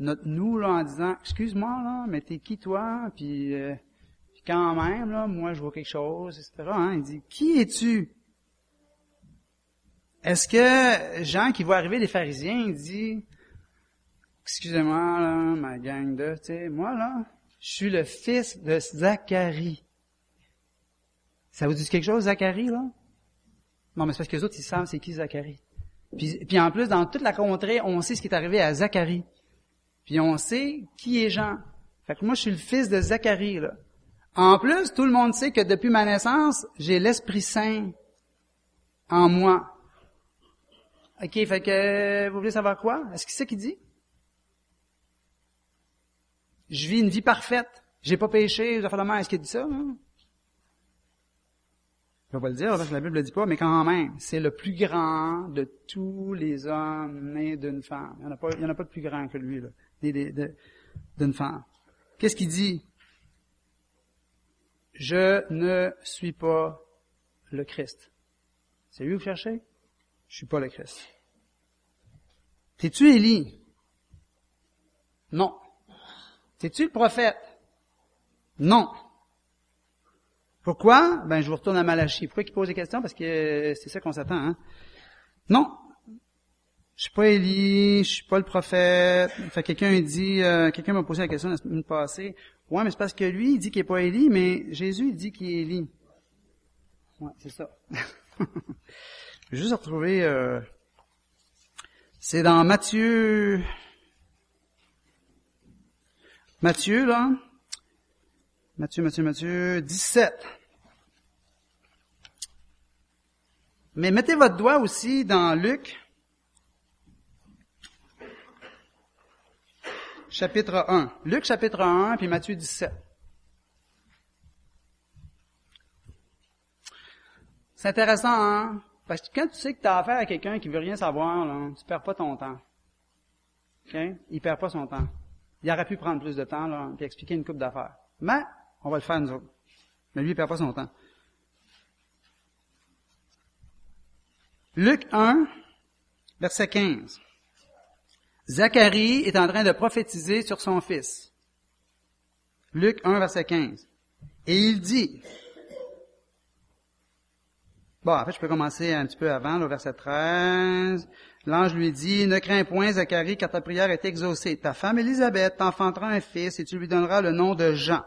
notre nous là, en disant, excuse-moi là, mais t'es qui toi? Puis, euh, quand même là, moi je vois quelque chose, etc. Hein? Il dit, qui es-tu? Est-ce que Jean qui voit arriver les pharisiens, il dit, excusez-moi là, ma gang de, tu sais, moi là, je suis le fils de Zacharie. Ça vous dit quelque chose, Zacharie, là? Non, mais c'est parce que les autres, ils savent c'est qui Zacharie. Puis, puis en plus, dans toute la contrée, on sait ce qui est arrivé à Zacharie. Puis on sait qui est Jean. Fait que moi, je suis le fils de Zacharie, là. En plus, tout le monde sait que depuis ma naissance, j'ai l'Esprit Saint en moi. OK, fait que vous voulez savoir quoi? Est-ce qu'il sait qui dit? Je vis une vie parfaite. J'ai pas péché. Est-ce qu'il dit ça? Hein? Je vais pas le dire parce que la Bible le dit pas, mais quand même, c'est le plus grand de tous les hommes nés d'une femme. Il n'y en, a pas, a pas de plus grand que lui, là, d'une femme. Qu'est-ce qu'il dit? Je ne suis pas le Christ. C'est lui que vous cherchez? Je suis pas le Christ. T'es-tu Élie? Non. C'est-tu le prophète? Non. Pourquoi? Ben, je vous retourne à Malachie. Pourquoi il pose des questions? Parce que c'est ça qu'on s'attend, hein? Non. Je suis pas Élie, je suis pas le prophète. Fait quelqu'un dit, euh, quelqu'un m'a posé la question la semaine passée. Ouais, mais c'est parce que lui, il dit qu'il est pas Élie, mais Jésus, il dit qu'il est Élie. Ouais, c'est ça. Je vais juste retrouver... Euh, c'est dans Matthieu... Matthieu, là. Matthieu, Matthieu, Matthieu, 17. Mais mettez votre doigt aussi dans Luc, chapitre 1. Luc chapitre 1, puis Matthieu 17. C'est intéressant, hein? Parce que quand tu sais que tu as affaire à quelqu'un qui veut rien savoir, là, tu perds pas ton temps. OK? Il perd pas son temps. Il aurait pu prendre plus de temps, là, expliquer une coupe d'affaires. Mais, on va le faire nous autres. Mais lui, il perd pas son temps. Luc 1, verset 15. Zacharie est en train de prophétiser sur son fils. Luc 1, verset 15. Et il dit, bon, en fait, je peux commencer un petit peu avant, le verset 13. L'ange lui dit, ne crains point, Zacharie, car ta prière est exaucée. Ta femme Élisabeth t'enfantera un fils et tu lui donneras le nom de Jean.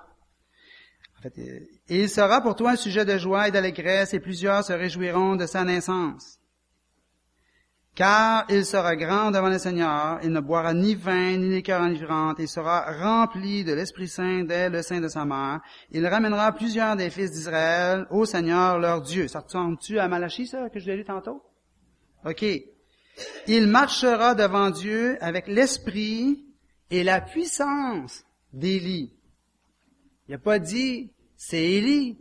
En fait, et il sera pour toi un sujet de joie et d'allégresse et plusieurs se réjouiront de sa naissance. Car il sera grand devant le Seigneur, il ne boira ni vin, ni liqueur enivrante, il sera rempli de l'Esprit Saint dès le sein de sa mère. Il ramènera plusieurs des fils d'Israël au Seigneur leur Dieu. Ça ressemble-tu à Malachie, ça, que je l'ai lu tantôt? OK. Il marchera devant Dieu avec l'esprit et la puissance d'Élie. Il n'a pas dit, c'est Élie.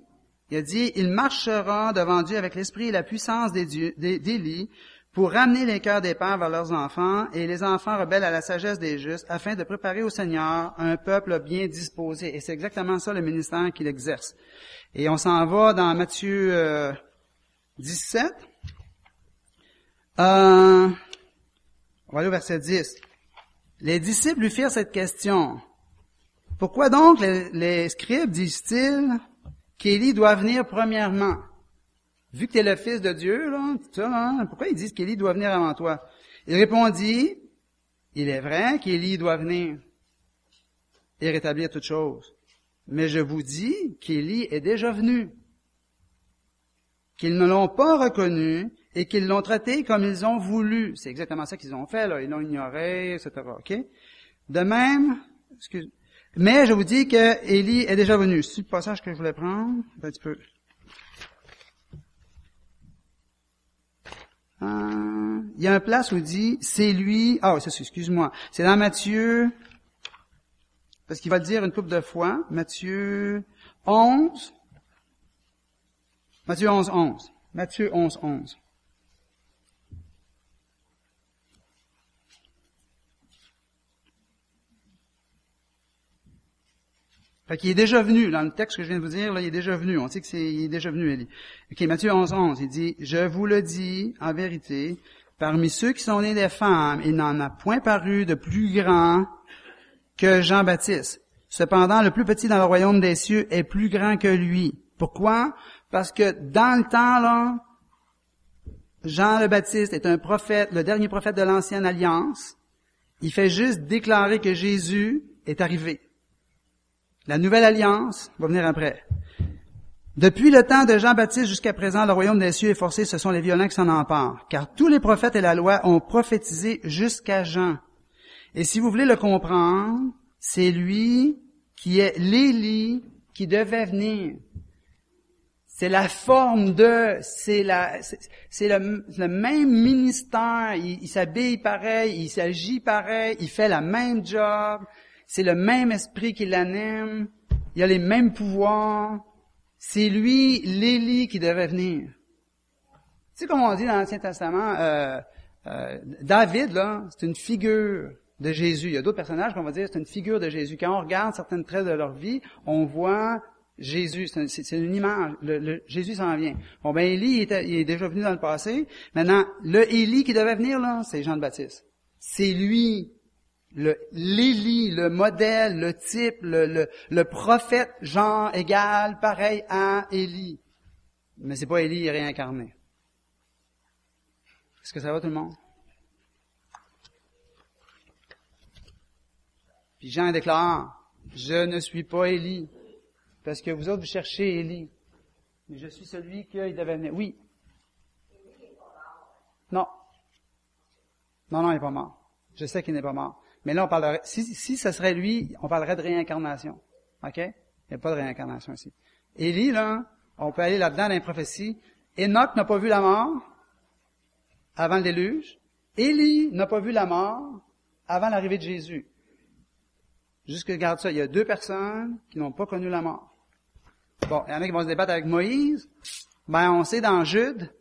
Il a dit, il marchera devant Dieu avec l'esprit et la puissance d'Élie pour ramener les cœurs des pères vers leurs enfants et les enfants rebelles à la sagesse des justes, afin de préparer au Seigneur un peuple bien disposé. Et c'est exactement ça le ministère qu'il exerce. Et on s'en va dans Matthieu 17. Euh, verset 10. Les disciples lui firent cette question. Pourquoi donc les, scribes disent-ils qu'Élie doit venir premièrement? vu que tu es le fils de Dieu, là, pourquoi ils disent qu'Élie doit venir avant toi? Il répondit, il est vrai qu'Élie doit venir et rétablir toutes choses. Mais je vous dis qu'Élie est déjà venu, qu'ils ne l'ont pas reconnu et qu'ils l'ont traité comme ils ont voulu. C'est exactement ça qu'ils ont fait, là. Ils l'ont ignoré, etc. OK? De même, excuse, mais je vous dis que Élie est déjà venu. C'est le passage que je voulais prendre. Un petit peu. Euh, il y a un place où il dit, c'est lui, ah, c'est excuse-moi, c'est dans Matthieu, parce qu'il va le dire une couple de fois, Matthieu 11, Matthieu 11, 11, Matthieu 11, 11. Fait qu'il est déjà venu, dans le texte que je viens de vous dire, il est déjà venu. On sait que c'est, il est déjà venu, Élie. Ok, Matthieu 11, 11, il dit, je vous le dis, en vérité, parmi ceux qui sont nés des femmes, il n'en a point paru de plus grand que Jean-Baptiste. Cependant, le plus petit dans le royaume des cieux est plus grand que lui. Pourquoi? Parce que dans le temps, là, Jean le Baptiste est un prophète, le dernier prophète de l'ancienne alliance. Il fait juste déclarer que Jésus est arrivé. La nouvelle alliance va venir après. Depuis le temps de Jean-Baptiste jusqu'à présent, le royaume des cieux est forcé, ce sont les violents qui s'en emparent. Car tous les prophètes et la loi ont prophétisé jusqu'à Jean. Et si vous voulez le comprendre, c'est lui qui est l'Élie qui devait venir. C'est la forme de, c'est la, c'est le, même ministère. Il, il s'habille pareil, il s'agit pareil, il fait la même job, c'est le même esprit qui l'anime, il a les mêmes pouvoirs. C'est lui, l'Élie, qui devait venir. Tu sais, comme on dit dans l'Ancien Testament, euh, euh, David, là, c'est une figure de Jésus. Il y a d'autres personnages qu'on va dire c'est une figure de Jésus. Quand on regarde certains traits de leur vie, on voit Jésus. C'est une image. Jésus s'en vient. Bon, ben Élie, il, est déjà venu dans le passé. Maintenant, le Élie qui devait venir, c'est Jean le Baptiste. C'est lui l'Élie, le modèle, le type, le, le, prophète Jean égal, pareil à Élie. Mais c'est pas Élie réincarné. Est-ce que ça va tout le monde? Puis Jean déclare, je ne suis pas Élie, parce que vous autres vous cherchez Élie, mais je suis celui qui devait venir. Oui. Non. Non, non, il n'est pas mort. Je sais qu'il n'est pas mort. Mais là, on parlerait, si, si ce serait lui, on parlerait de réincarnation. OK? Il n'y a pas de réincarnation ici. Élie, là, on peut aller là-dedans dans les prophéties. Enoch n'a pas vu la mort avant le déluge. Élie n'a pas vu la mort avant l'arrivée de Jésus. Juste que regarde ça, il y a deux personnes qui n'ont pas connu la mort. Bon, il y en a qui vont se débattre avec Moïse. Ben, on sait dans Jude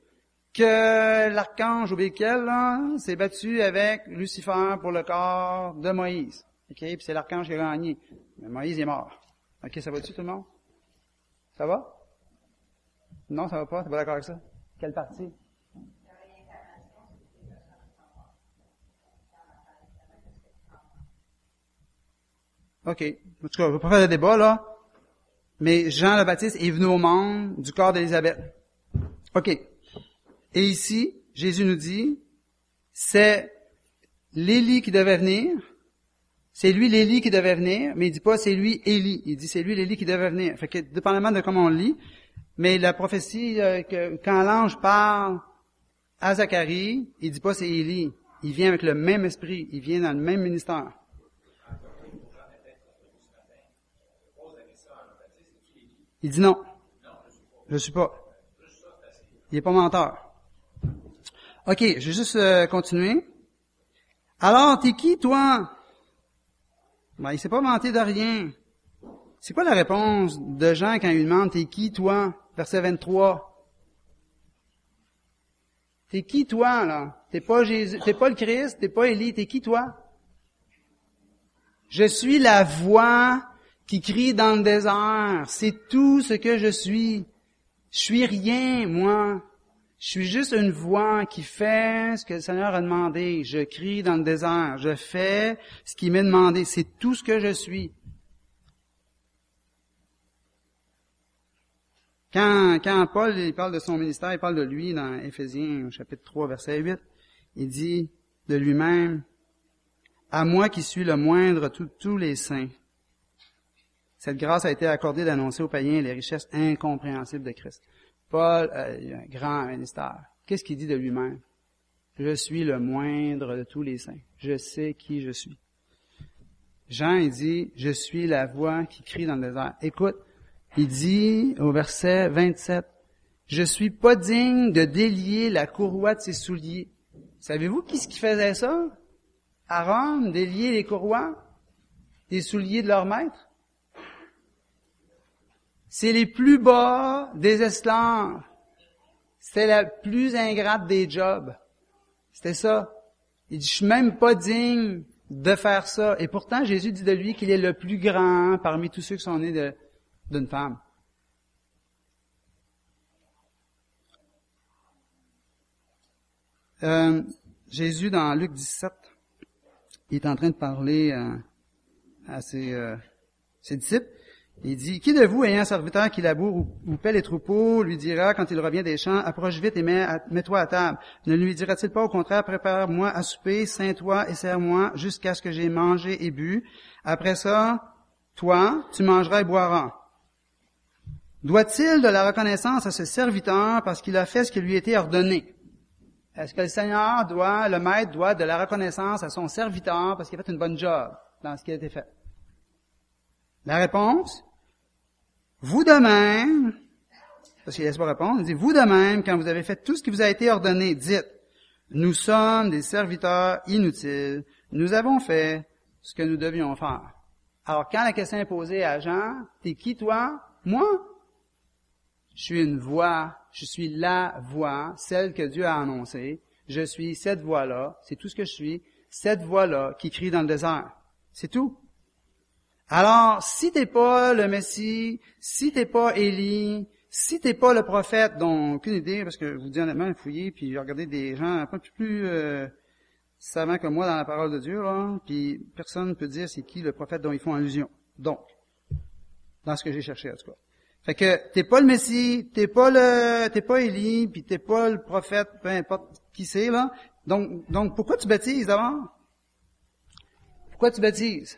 que l'archange ou là, s'est battu avec Lucifer pour le corps de Moïse. OK? Puis c'est l'archange qui a gagné. Mais Moïse est mort. OK, ça va-tu tout le monde? Ça va? Non, ça va pas? T'es pas d'accord avec ça? Quelle partie? OK. En tout cas, on va pas faire de débat, là. Mais Jean le Baptiste est venu au monde du corps d'Élisabeth. OK. Et ici, Jésus nous dit, c'est l'Élie qui devait venir. C'est lui l'Élie qui devait venir, mais il dit pas c'est lui Élie. Il dit c'est lui l'Élie qui devait venir. Fait que, dépendamment de comment on lit, mais la prophétie, euh, que, quand l'ange parle à Zacharie, il dit pas c'est Élie. Il vient avec le même esprit. Il vient dans le même ministère. Il dit non. Je suis pas. Il est pas menteur. OK, je vais juste euh, continuer. Alors, t'es qui, toi? Ben, il s'est pas menté de rien. C'est quoi la réponse de Jean quand il lui demande, t'es qui, toi? Verset 23. T'es qui, toi, là? T'es pas Jésus, t'es pas le Christ, t'es pas Élie, t'es qui, toi? Je suis la voix qui crie dans le désert. C'est tout ce que je suis. Je suis rien, moi. Je suis juste une voix qui fait ce que le Seigneur a demandé. Je crie dans le désert. Je fais ce qu'il m'a demandé. C'est tout ce que je suis. Quand, quand Paul parle de son ministère, il parle de lui dans Éphésiens chapitre 3, verset 8. Il dit de lui-même, à moi qui suis le moindre de tous les saints, cette grâce a été accordée d'annoncer aux païens les richesses incompréhensibles de Christ. Paul a un grand ministère. Qu'est-ce qu'il dit de lui-même? Je suis le moindre de tous les saints. Je sais qui je suis. Jean, il dit, je suis la voix qui crie dans le désert. Écoute, il dit au verset 27, je suis pas digne de délier la courroie de ses souliers. Savez-vous qui ce qui faisait ça? Aaron, délier les courroies des souliers de leur maître? C'est les plus bas des esclaves. C'était la plus ingrate des jobs. C'était ça. Il dit, je suis même pas digne de faire ça. Et pourtant, Jésus dit de lui qu'il est le plus grand parmi tous ceux qui sont nés d'une femme. Euh, Jésus, dans Luc 17, il est en train de parler euh, à ses, euh, ses disciples. Il dit, qui de vous, ayant un serviteur qui laboure ou, paie les troupeaux, lui dira, quand il revient des champs, approche vite et mets-toi à table. Ne lui dira-t-il pas au contraire, prépare-moi à souper, sains-toi et sers-moi jusqu'à ce que j'ai mangé et bu. Après ça, toi, tu mangeras et boiras. Doit-il de la reconnaissance à ce serviteur parce qu'il a fait ce qui lui était ordonné? Est-ce que le Seigneur doit, le maître doit de la reconnaissance à son serviteur parce qu'il a fait une bonne job dans ce qui a été fait? La réponse, vous de même, parce qu'il laisse pas répondre, il dit, vous de même, quand vous avez fait tout ce qui vous a été ordonné, dites, nous sommes des serviteurs inutiles, nous avons fait ce que nous devions faire. Alors, quand la question est posée à Jean, t'es qui toi? Moi? Je suis une voix, je suis la voix, celle que Dieu a annoncée. Je suis cette voix-là, c'est tout ce que je suis, cette voix-là qui crie dans le désert. C'est tout. Alors, si t'es pas le Messie, si t'es pas Élie, si t'es pas le prophète, dont aucune idée, parce que je vous dis honnêtement, fouillé, puis j'ai regardé des gens un peu plus euh, savants que moi dans la parole de Dieu, là, puis personne ne peut dire c'est qui le prophète dont ils font allusion. Donc, dans ce que j'ai cherché en tout cas. Fait que t'es pas le Messie, t'es pas le, t'es pas Élie, puis t'es pas le prophète, peu importe qui c'est là. Donc, donc pourquoi tu baptises d'abord? Pourquoi tu baptises?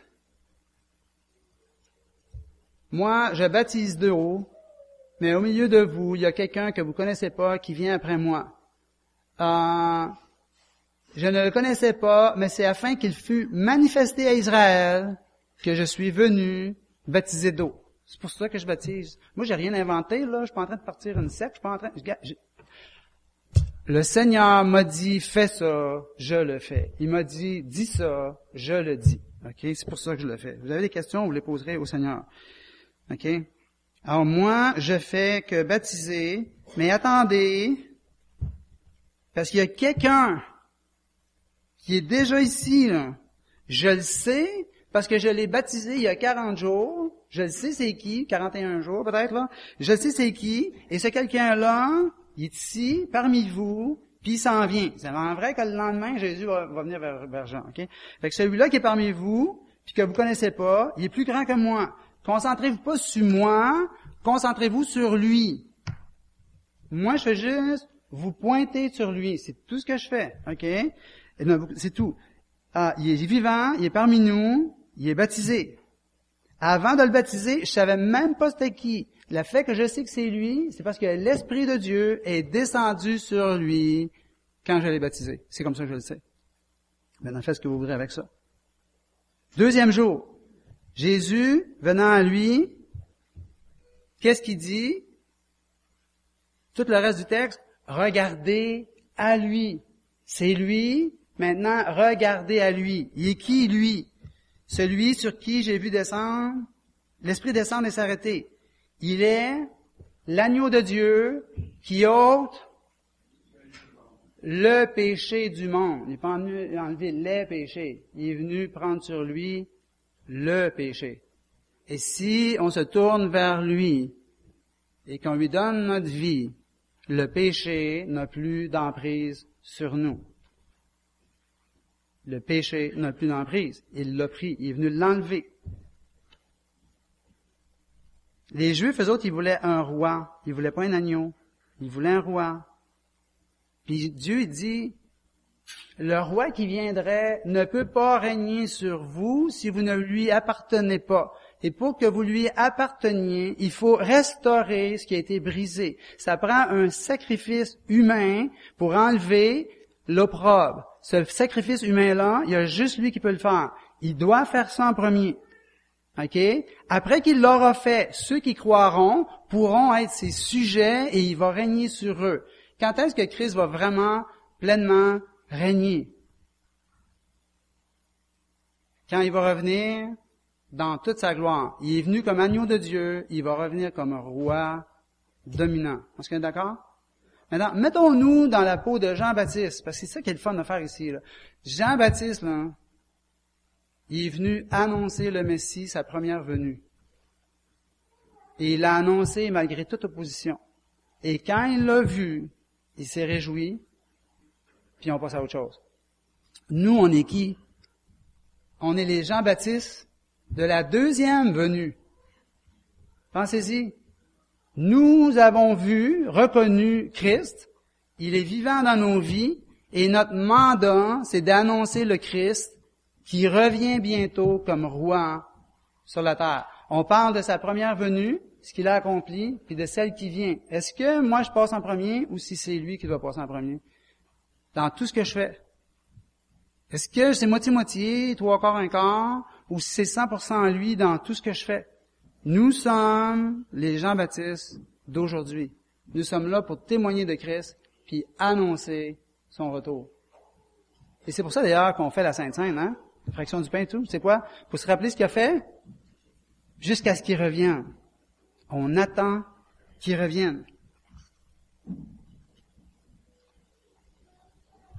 Moi, je baptise de haut, mais au milieu de vous, il y a quelqu'un que vous connaissez pas qui vient après moi. Euh, je ne le connaissais pas, mais c'est afin qu'il fût manifesté à Israël que je suis venu baptiser d'eau. C'est pour ça que je baptise. Moi, j'ai rien inventé, là. Je suis pas en train de partir une secte. Je suis pas en train... Le Seigneur m'a dit, fais ça, je le fais. Il m'a dit, dis ça, je le dis. OK? C'est pour ça que je le fais. Vous avez des questions, vous les poserez au Seigneur. OK? Alors moi, je fais que baptiser, mais attendez, parce qu'il y a quelqu'un qui est déjà ici. Je le sais, parce que je l'ai baptisé il y a 40 jours. Je le sais c'est qui, 41 jours peut-être, là. Je le sais c'est qui, et ce quelqu'un-là, est ici, parmi vous, puis il s'en vient. C'est vraiment vrai que le lendemain, Jésus va, va venir vers, vers Jean, OK? Fait que celui-là qui est parmi vous, puis que vous connaissez pas, il est plus grand que moi. Concentrez-vous pas sur moi, concentrez-vous sur lui. Moi, je fais juste vous pointer sur lui. C'est tout ce que je fais, OK? C'est tout. Ah, il est vivant, il est parmi nous, il est baptisé. Avant de le baptiser, je savais même pas c'était qui. Le fait que je sais que c'est lui, c'est parce que l'Esprit de Dieu est descendu sur lui quand je l'ai baptisé. C'est comme ça que je le sais. Maintenant, faites ce que vous voudrez avec ça. Deuxième jour, Jésus, venant à lui, qu'est-ce qu'il dit? Tout le reste du texte, regardez à lui. C'est lui, maintenant regardez à lui. Il est qui lui? Celui sur qui j'ai vu descendre, l'Esprit descendre et s'arrêter. Il est l'agneau de Dieu qui ôte le péché du monde. Il n'est pas venu enlever les péchés. Il est venu prendre sur lui le péché. Et si on se tourne vers lui et qu'on lui donne notre vie, le péché n'a plus d'emprise sur nous. Le péché n'a plus d'emprise. Il l'a pris. Il est venu l'enlever. Les Juifs, eux autres, ils voulaient un roi. Ils voulaient pas un agneau. Ils voulaient un roi. Puis Dieu dit, le roi qui viendrait ne peut pas régner sur vous si vous ne lui appartenez pas. Et pour que vous lui apparteniez, il faut restaurer ce qui a été brisé. Ça prend un sacrifice humain pour enlever l'opprobre. Ce sacrifice humain-là, il y a juste lui qui peut le faire. Il doit faire ça en premier. Après qu'il l'aura fait, ceux qui croiront pourront être ses sujets et il va régner sur eux. Quand est-ce que Christ va vraiment pleinement régner? Quand il va revenir dans toute sa gloire. Il est venu comme agneau de Dieu, il va revenir comme roi dominant. Est-ce qu'on est d'accord? Maintenant, mettons-nous dans la peau de Jean-Baptiste, parce que c'est ça qui est le fun de faire ici. Jean-Baptiste, il est venu annoncer le Messie, sa première venue. Et il l'a annoncé malgré toute opposition. Et quand il l'a vu, il s'est réjoui, puis on passe à autre chose. Nous, on est qui? On est les Jean-Baptiste de la deuxième venue. Pensez-y. Nous avons vu, reconnu Christ. Il est vivant dans nos vies et notre mandat, c'est d'annoncer le Christ qui revient bientôt comme roi sur la terre. On parle de sa première venue, ce qu'il a accompli, puis de celle qui vient. Est-ce que moi je passe en premier ou si c'est lui qui doit passer en premier? Dans tout ce que je fais. Est-ce que c'est moitié-moitié, trois quarts, un quart, ou c'est 100% lui dans tout ce que je fais? Nous sommes les Jean-Baptiste d'aujourd'hui. Nous sommes là pour témoigner de Christ, puis annoncer son retour. Et c'est pour ça d'ailleurs qu'on fait la Sainte Seine, hein? La fraction du pain et tout. C'est quoi? Pour se rappeler ce qu'il a fait, jusqu'à ce qu'il revienne. On attend qu'il revienne.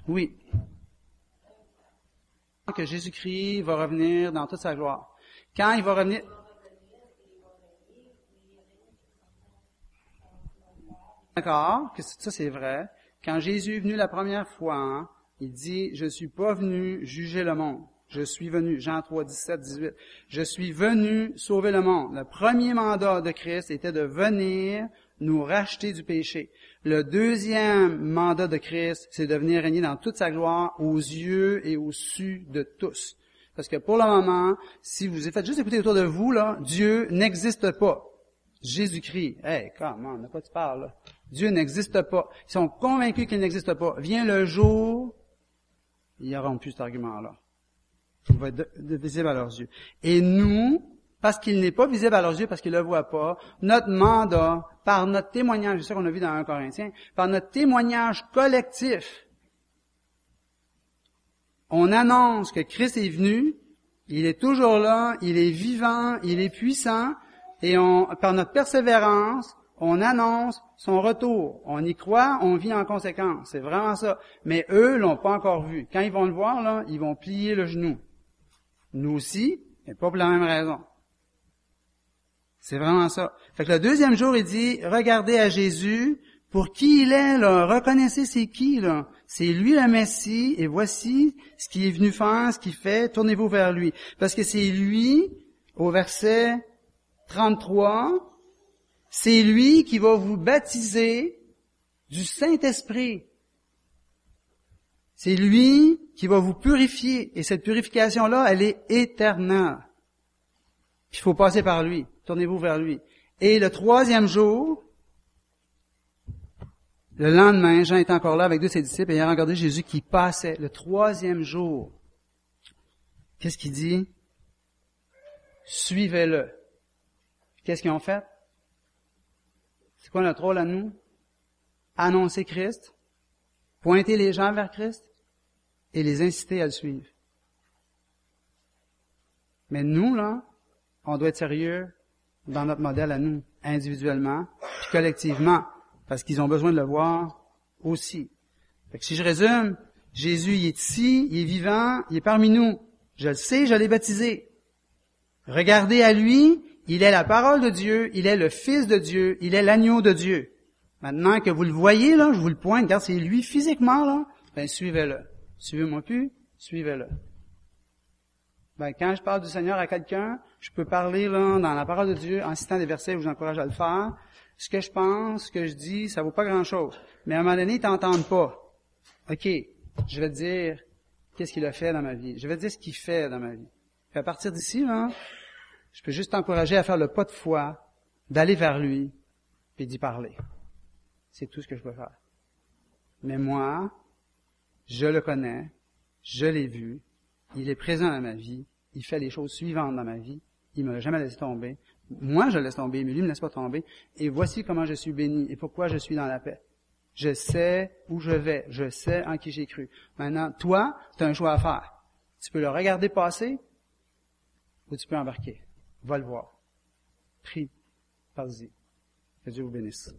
Oui. Que Jésus-Christ va revenir dans toute sa gloire. Quand il va revenir, D'accord, ça c'est vrai. Quand Jésus est venu la première fois, hein, il dit, je suis pas venu juger le monde. Je suis venu, Jean 3, 17, 18. Je suis venu sauver le monde. Le premier mandat de Christ était de venir nous racheter du péché. Le deuxième mandat de Christ, c'est de venir régner dans toute sa gloire aux yeux et au su de tous. Parce que pour le moment, si vous faites juste écouter autour de vous, là, Dieu n'existe pas. Jésus-Christ, hey, comment, de quoi tu parles, là? Dieu n'existe pas. Ils sont convaincus qu'il n'existe pas. Vient le jour Ils n'auront plus cet argument-là. Il va être visible à leurs yeux. Et nous, parce qu'il n'est pas visible à leurs yeux, parce qu'ils ne le voient pas, notre mandat, par notre témoignage, c'est ça qu'on a vu dans 1 Corinthien, par notre témoignage collectif, on annonce que Christ est venu, il est toujours là, il est vivant, il est puissant, et par notre persévérance, on annonce son retour. On y croit, on vit en conséquence. C'est vraiment ça. Mais eux l'ont pas encore vu. Quand ils vont le voir, là, ils vont plier le genou. Nous aussi, mais pas pour la même raison. C'est vraiment ça. Fait que le deuxième jour, il dit, regardez à Jésus pour qui il est, là. Reconnaissez c'est qui, là. C'est lui le Messie, et voici ce qu'il est venu faire, ce qu'il fait. Tournez-vous vers lui. Parce que c'est lui, au verset 33, c'est lui qui va vous baptiser du Saint-Esprit. C'est lui qui va vous purifier. Et cette purification-là, elle est éternelle. il faut passer par lui. Tournez-vous vers lui. Et le troisième jour, le lendemain, Jean était encore là avec deux de ses disciples et il a regardé Jésus qui passait. Le troisième jour, qu'est-ce qu'il dit? Suivez-le. Qu'est-ce qu'ils ont fait? C'est quoi notre rôle à nous? Annoncer Christ, pointer les gens vers Christ? Et les inciter à le suivre. Mais nous, là, on doit être sérieux dans notre modèle à nous, individuellement, puis collectivement, parce qu'ils ont besoin de le voir aussi. Fait que si je résume, Jésus, il est ici, il est vivant, il est parmi nous. Je le sais, je l'ai baptisé. Regardez à lui, il est la parole de Dieu, il est le Fils de Dieu, il est l'agneau de Dieu. Maintenant que vous le voyez, là, je vous le pointe, regarde, c'est lui physiquement, là, ben suivez-le. Suivez-moi plus, suivez-le. Ben, quand je parle du Seigneur à quelqu'un, je peux parler là, dans la parole de Dieu en citant des versets où j'encourage à le faire. Ce que je pense, ce que je dis, ça vaut pas grand-chose. Mais à un moment donné, ils t'entendent pas. OK, je vais te dire qu'est-ce qu'il a fait dans ma vie. Je vais te dire ce qu'il fait dans ma vie. à partir d'ici, là, je peux juste t'encourager à faire le pas de foi, d'aller vers lui, et d'y parler. C'est tout ce que je peux faire. Mais moi, je le connais, je l'ai vu, il est présent dans ma vie, il fait les choses suivantes dans ma vie, il ne m'a jamais laissé tomber. Moi, je laisse tomber, mais lui ne laisse pas tomber. Et voici comment je suis béni et pourquoi je suis dans la paix. Je sais où je vais, je sais en qui j'ai cru. Maintenant, toi, tu as un choix à faire. Tu peux le regarder passer ou tu peux embarquer. Va le voir. Prie. Parle-y. Que Dieu vous bénisse.